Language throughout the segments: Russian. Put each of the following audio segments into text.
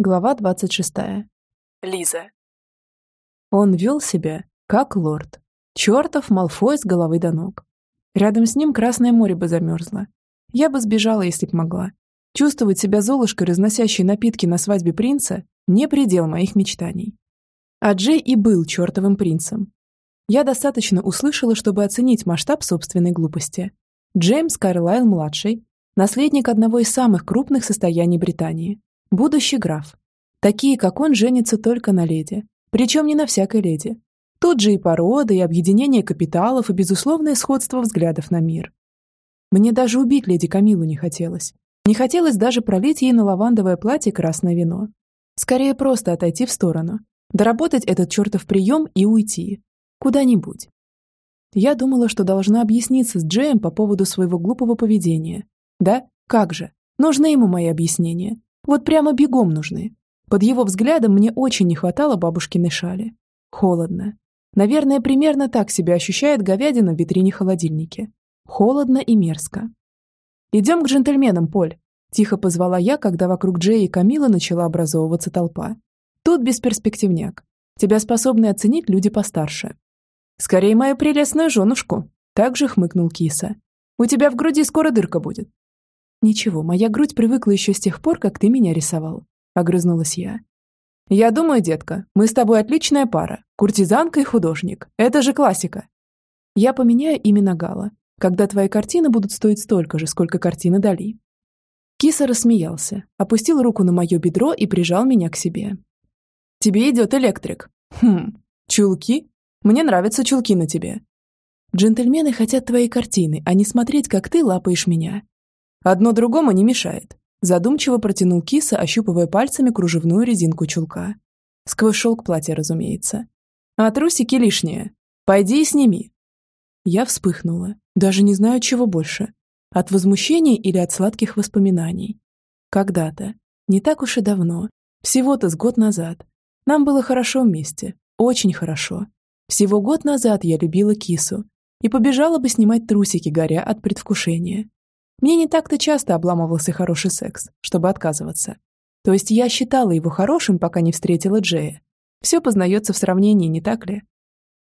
Глава 26. Лиза. Он вел себя, как лорд. Чертов Малфой с головы до ног. Рядом с ним Красное море бы замерзло. Я бы сбежала, если б могла. Чувствовать себя золушкой, разносящей напитки на свадьбе принца, не предел моих мечтаний. А Джей и был чертовым принцем. Я достаточно услышала, чтобы оценить масштаб собственной глупости. Джеймс Карлайл-младший, наследник одного из самых крупных состояний Британии, Будущий граф. Такие, как он, женятся только на леди. Причем не на всякой леди. Тут же и порода, и объединение капиталов, и безусловное сходство взглядов на мир. Мне даже убить леди Камилу не хотелось. Не хотелось даже пролить ей на лавандовое платье красное вино. Скорее просто отойти в сторону. Доработать этот чертов прием и уйти. Куда-нибудь. Я думала, что должна объясниться с Джеем по поводу своего глупого поведения. Да? Как же? Нужны ему мои объяснения. Вот прямо бегом нужны. Под его взглядом мне очень не хватало бабушкиной шали. Холодно. Наверное, примерно так себя ощущает говядина в витрине холодильника. Холодно и мерзко. «Идем к джентльменам, Поль», – тихо позвала я, когда вокруг Джея и Камила начала образовываться толпа. «Тут бесперспективняк. Тебя способны оценить люди постарше». «Скорее мою прелестную женушку», – также хмыкнул киса. «У тебя в груди скоро дырка будет. «Ничего, моя грудь привыкла еще с тех пор, как ты меня рисовал», — огрызнулась я. «Я думаю, детка, мы с тобой отличная пара. Куртизанка и художник. Это же классика». «Я поменяю имя Гала, когда твои картины будут стоить столько же, сколько картины Дали». Киса рассмеялся, опустил руку на мое бедро и прижал меня к себе. «Тебе идет электрик». «Хм, чулки? Мне нравятся чулки на тебе». «Джентльмены хотят твои картины, а не смотреть, как ты лапаешь меня. Одно другому не мешает. Задумчиво протянул киса, ощупывая пальцами кружевную резинку чулка. Сквозь шелк платья, разумеется. А трусики лишние. Пойди и сними. Я вспыхнула. Даже не знаю, чего больше. От возмущения или от сладких воспоминаний. Когда-то. Не так уж и давно. Всего-то с год назад. Нам было хорошо вместе. Очень хорошо. Всего год назад я любила кису. И побежала бы снимать трусики, горя от предвкушения. Мне не так-то часто обламывался хороший секс, чтобы отказываться. То есть я считала его хорошим, пока не встретила Джея. Все познается в сравнении, не так ли?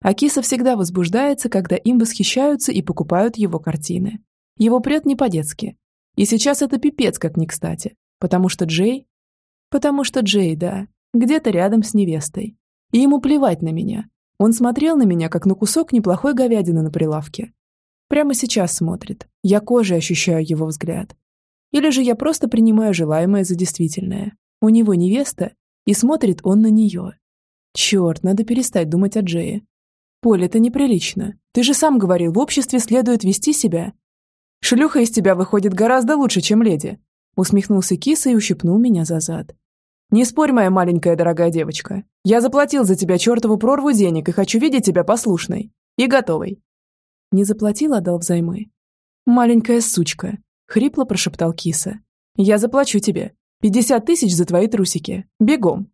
Акиса всегда возбуждается, когда им восхищаются и покупают его картины. Его прет не по-детски. И сейчас это пипец как не кстати. Потому что Джей... Потому что Джей, да, где-то рядом с невестой. И ему плевать на меня. Он смотрел на меня, как на кусок неплохой говядины на прилавке. Прямо сейчас смотрит. Я кожей ощущаю его взгляд. Или же я просто принимаю желаемое за действительное. У него невеста, и смотрит он на нее. Черт, надо перестать думать о Джее. Поль, это неприлично. Ты же сам говорил, в обществе следует вести себя. Шлюха из тебя выходит гораздо лучше, чем леди. Усмехнулся киса и ущипнул меня за зад. Не спорь, моя маленькая дорогая девочка. Я заплатил за тебя чертову прорву денег и хочу видеть тебя послушной. И готовой. Не заплатил, отдал взаймы. «Маленькая сучка», — хрипло прошептал киса. «Я заплачу тебе. Пятьдесят тысяч за твои трусики. Бегом!»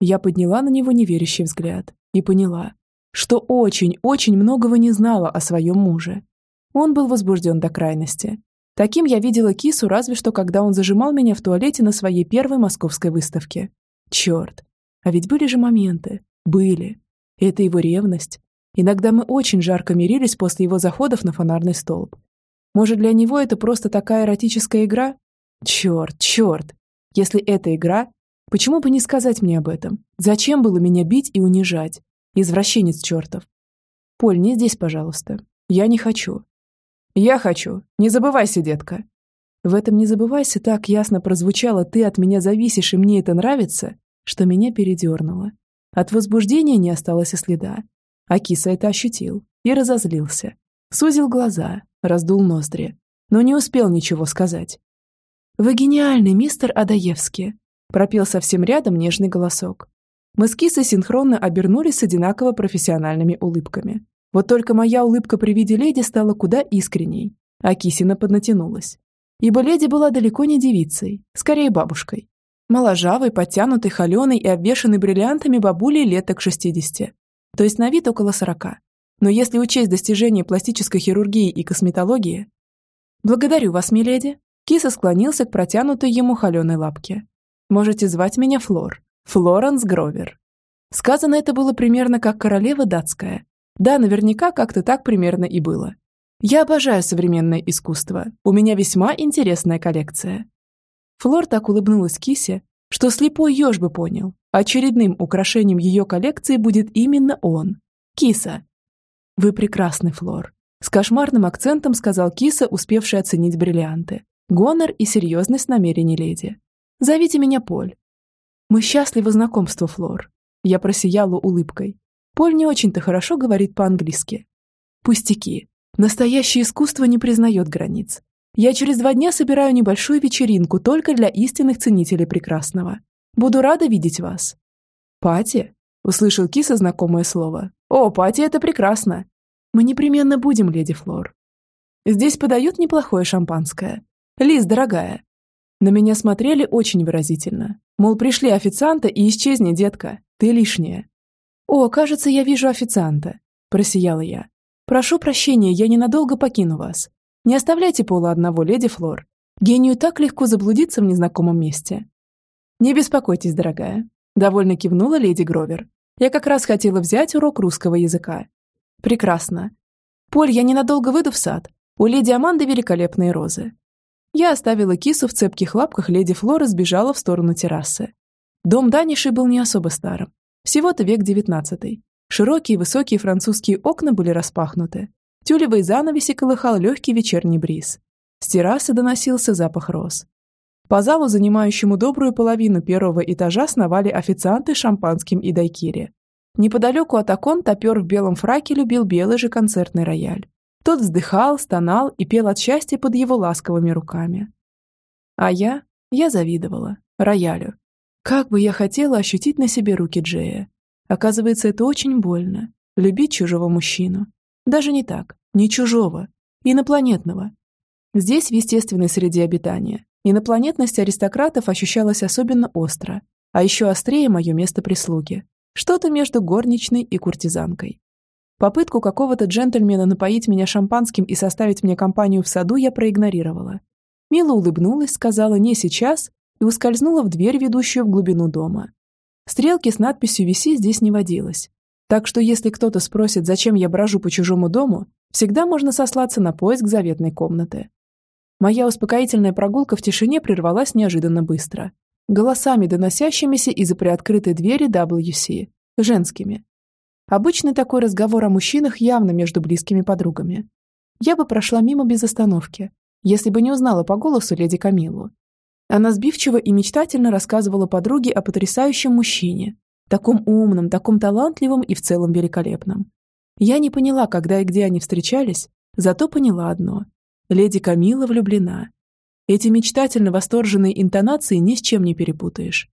Я подняла на него неверящий взгляд и поняла, что очень-очень многого не знала о своем муже. Он был возбужден до крайности. Таким я видела кису разве что, когда он зажимал меня в туалете на своей первой московской выставке. Черт! А ведь были же моменты. Были. Это его ревность, Иногда мы очень жарко мирились после его заходов на фонарный столб. Может, для него это просто такая эротическая игра? Черт, черт! Если это игра, почему бы не сказать мне об этом? Зачем было меня бить и унижать? Извращенец чертов. Поль, не здесь, пожалуйста. Я не хочу. Я хочу. Не забывайся, детка. В этом «не забывайся» так ясно прозвучало «ты от меня зависишь, и мне это нравится», что меня передернуло. От возбуждения не осталось и следа. Акиса это ощутил и разозлился. Сузил глаза, раздул ноздри, но не успел ничего сказать. «Вы гениальный, мистер Адаевский», пропел совсем рядом нежный голосок. Мы с Кисой синхронно обернулись с одинаково профессиональными улыбками. Вот только моя улыбка при виде леди стала куда искренней, а Кисина поднатянулась. Ибо леди была далеко не девицей, скорее бабушкой. Моложавой, подтянутой, холеной и обвешанной бриллиантами бабулей лет так шестидесяти то есть на вид около 40. Но если учесть достижения пластической хирургии и косметологии... Благодарю вас, миледи. Киса склонился к протянутой ему холеной лапке. Можете звать меня Флор. Флоренс Гровер. Сказано это было примерно как королева датская. Да, наверняка как-то так примерно и было. Я обожаю современное искусство. У меня весьма интересная коллекция. Флор так улыбнулась Кисе, что слепой еж бы понял. Очередным украшением ее коллекции будет именно он. Киса. Вы прекрасный, Флор. С кошмарным акцентом сказал Киса, успевший оценить бриллианты. Гонор и серьезность намерений леди. Зовите меня Поль. Мы счастливы знакомству, Флор. Я просияла улыбкой. Поль не очень-то хорошо говорит по-английски. Пустяки. Настоящее искусство не признает границ. Я через два дня собираю небольшую вечеринку только для истинных ценителей прекрасного. Буду рада видеть вас. Пати? Услышал Киса знакомое слово. О, пати это прекрасно. Мы непременно будем, леди Флор. Здесь подают неплохое шампанское. Лиз, дорогая. На меня смотрели очень выразительно. Мол, пришли официанта и исчезни, детка. Ты лишняя. О, кажется, я вижу официанта. Просияла я. Прошу прощения, я ненадолго покину вас. Не оставляйте Пола одного, леди Флор. Гению так легко заблудиться в незнакомом месте. Не беспокойтесь, дорогая. Довольно кивнула леди Гровер. Я как раз хотела взять урок русского языка. Прекрасно. Поль, я ненадолго выйду в сад. У леди Аманды великолепные розы. Я оставила кису в цепких лапках леди Флоры сбежала в сторону террасы. Дом Даниши был не особо старым. Всего-то век девятнадцатый. Широкие высокие французские окна были распахнуты. Тюлевые занавеси колыхал легкий вечерний бриз. С террасы доносился запах роз. По залу, занимающему добрую половину первого этажа, сновали официанты шампанским и дайкири. Неподалеку от окон топер в белом фраке любил белый же концертный рояль. Тот вздыхал, стонал и пел от счастья под его ласковыми руками. А я, я завидовала. Роялю. Как бы я хотела ощутить на себе руки Джея. Оказывается, это очень больно. Любить чужого мужчину. Даже не так, не чужого, инопланетного. Здесь, в естественной среде обитания, инопланетность аристократов ощущалась особенно остро, а еще острее мое место прислуги. Что-то между горничной и куртизанкой. Попытку какого-то джентльмена напоить меня шампанским и составить мне компанию в саду я проигнорировала. Мила улыбнулась, сказала «не сейчас» и ускользнула в дверь, ведущую в глубину дома. Стрелки с надписью «Виси» здесь не водилось. Так что если кто-то спросит, зачем я брожу по чужому дому, всегда можно сослаться на поиск заветной комнаты. Моя успокоительная прогулка в тишине прервалась неожиданно быстро. Голосами, доносящимися из-за приоткрытой двери WC. Женскими. Обычный такой разговор о мужчинах явно между близкими подругами. Я бы прошла мимо без остановки, если бы не узнала по голосу леди Камилу. Она сбивчиво и мечтательно рассказывала подруге о потрясающем мужчине, таком умном, таком талантливом и в целом великолепном. Я не поняла, когда и где они встречались, зато поняла одно. Леди Камила влюблена. Эти мечтательно восторженные интонации ни с чем не перепутаешь.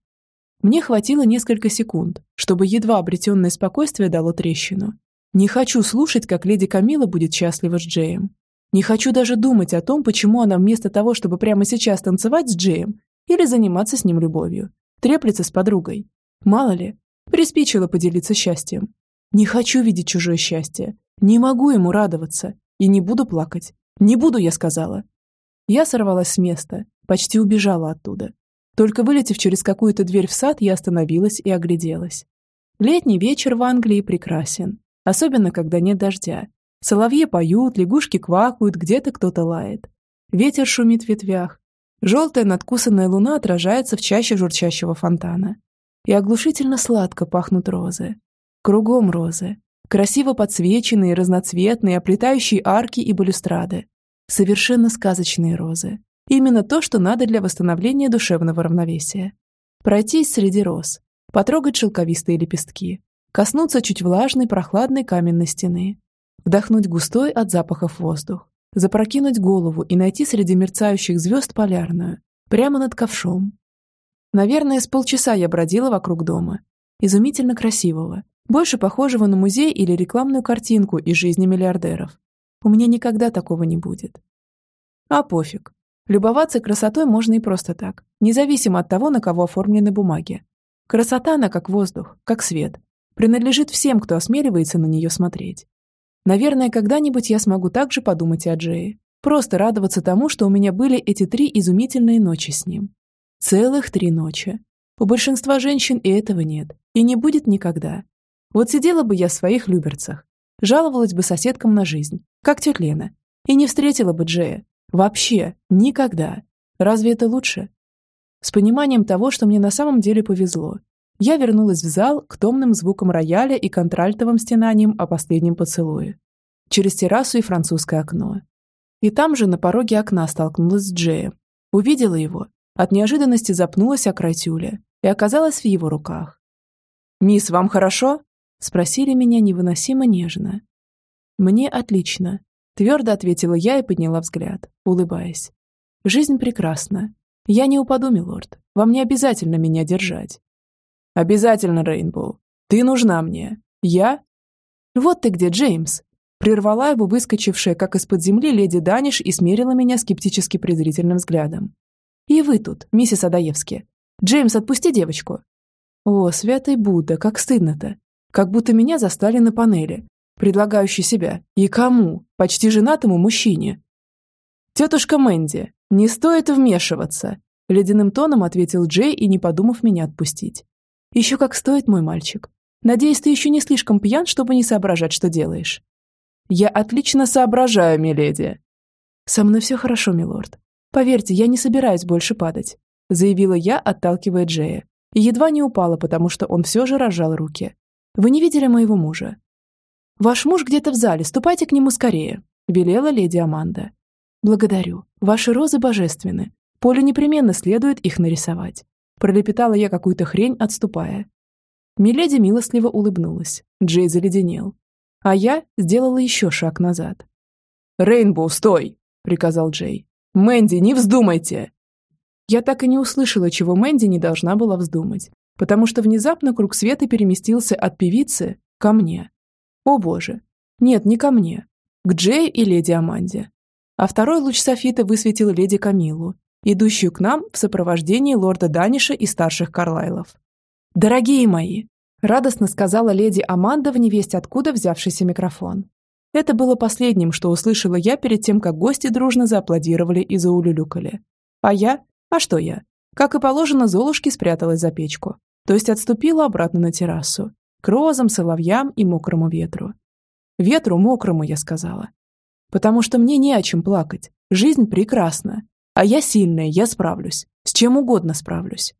Мне хватило несколько секунд, чтобы едва обретенное спокойствие дало трещину. Не хочу слушать, как леди Камила будет счастлива с Джеем. Не хочу даже думать о том, почему она вместо того, чтобы прямо сейчас танцевать с Джеем или заниматься с ним любовью, треплется с подругой. Мало ли, приспичило поделиться счастьем. Не хочу видеть чужое счастье. Не могу ему радоваться. И не буду плакать. Не буду, я сказала. Я сорвалась с места, почти убежала оттуда. Только вылетев через какую-то дверь в сад, я остановилась и огляделась. Летний вечер в Англии прекрасен, особенно когда нет дождя. Соловьи поют, лягушки квакают, где-то кто-то лает. Ветер шумит в ветвях. Желтая надкусанная луна отражается в чаще журчащего фонтана. И оглушительно сладко пахнут розы. Кругом розы. Красиво подсвеченные, разноцветные, оплетающие арки и балюстрады. Совершенно сказочные розы. Именно то, что надо для восстановления душевного равновесия. Пройтись среди роз, потрогать шелковистые лепестки, коснуться чуть влажной прохладной каменной стены, вдохнуть густой от запахов воздух, запрокинуть голову и найти среди мерцающих звезд полярную, прямо над ковшом. Наверное, с полчаса я бродила вокруг дома. Изумительно красивого, больше похожего на музей или рекламную картинку из жизни миллиардеров. У меня никогда такого не будет. А пофиг. Любоваться красотой можно и просто так, независимо от того, на кого оформлены бумаги. Красота, она как воздух, как свет, принадлежит всем, кто осмеливается на нее смотреть. Наверное, когда-нибудь я смогу также подумать о Джее. Просто радоваться тому, что у меня были эти три изумительные ночи с ним. Целых три ночи. У большинства женщин и этого нет, и не будет никогда. Вот сидела бы я в своих люберцах, жаловалась бы соседкам на жизнь, как тетя Лена, и не встретила бы Джея. Вообще, никогда. Разве это лучше? С пониманием того, что мне на самом деле повезло, я вернулась в зал к томным звукам рояля и контральтовым стенаниям о последнем поцелуе. Через террасу и французское окно. И там же на пороге окна столкнулась с Джеем. Увидела его, от неожиданности запнулась о край тюля и оказалась в его руках. «Мисс, вам хорошо?» – спросили меня невыносимо нежно. «Мне отлично», – твердо ответила я и подняла взгляд, улыбаясь. «Жизнь прекрасна. Я не упаду, милорд. Вам не обязательно меня держать. Обязательно, Рейнбоу. Ты нужна мне. Я? Вот ты где, Джеймс. Прервала его выскочившая, как из-под земли, леди Даниш и смерила меня скептически презрительным взглядом. И вы тут, миссис Адаевски. Джеймс, отпусти девочку. О, святый Будда, как стыдно-то. Как будто меня застали на панели, предлагающей себя. И кому? Почти женатому мужчине. Тетушка Мэнди, не стоит вмешиваться. Ледяным тоном ответил Джей и не подумав меня отпустить. Еще как стоит, мой мальчик. Надеюсь, ты еще не слишком пьян, чтобы не соображать, что делаешь. Я отлично соображаю, миледи. Со мной все хорошо, милорд. Поверьте, я не собираюсь больше падать, заявила я, отталкивая Джея. Едва не упала, потому что он все же разжал руки. Вы не видели моего мужа? Ваш муж где-то в зале, ступайте к нему скорее, велела леди Аманда. Благодарю. Ваши розы божественны. Полю непременно следует их нарисовать. Пролепетала я какую-то хрень, отступая. Миледи милостливо улыбнулась. Джей заледенел. А я сделала еще шаг назад. «Рейнбоу, стой!» — приказал Джей. «Мэнди, не вздумайте!» Я так и не услышала, чего Мэнди не должна была вздумать, потому что внезапно круг света переместился от певицы ко мне. О боже! Нет, не ко мне. К Джей и леди Аманде. А второй луч софита высветил леди Камилу, идущую к нам в сопровождении лорда Даниша и старших Карлайлов. «Дорогие мои!» – радостно сказала леди Аманда в невесть откуда взявшийся микрофон. Это было последним, что услышала я перед тем, как гости дружно зааплодировали и заулюлюкали. А я? А что я? Как и положено, Золушке спряталась за печку, то есть отступила обратно на террасу, к розам, соловьям и мокрому ветру. Ветру мокрому, я сказала. Потому что мне не о чем плакать. Жизнь прекрасна. А я сильная, я справлюсь. С чем угодно справлюсь.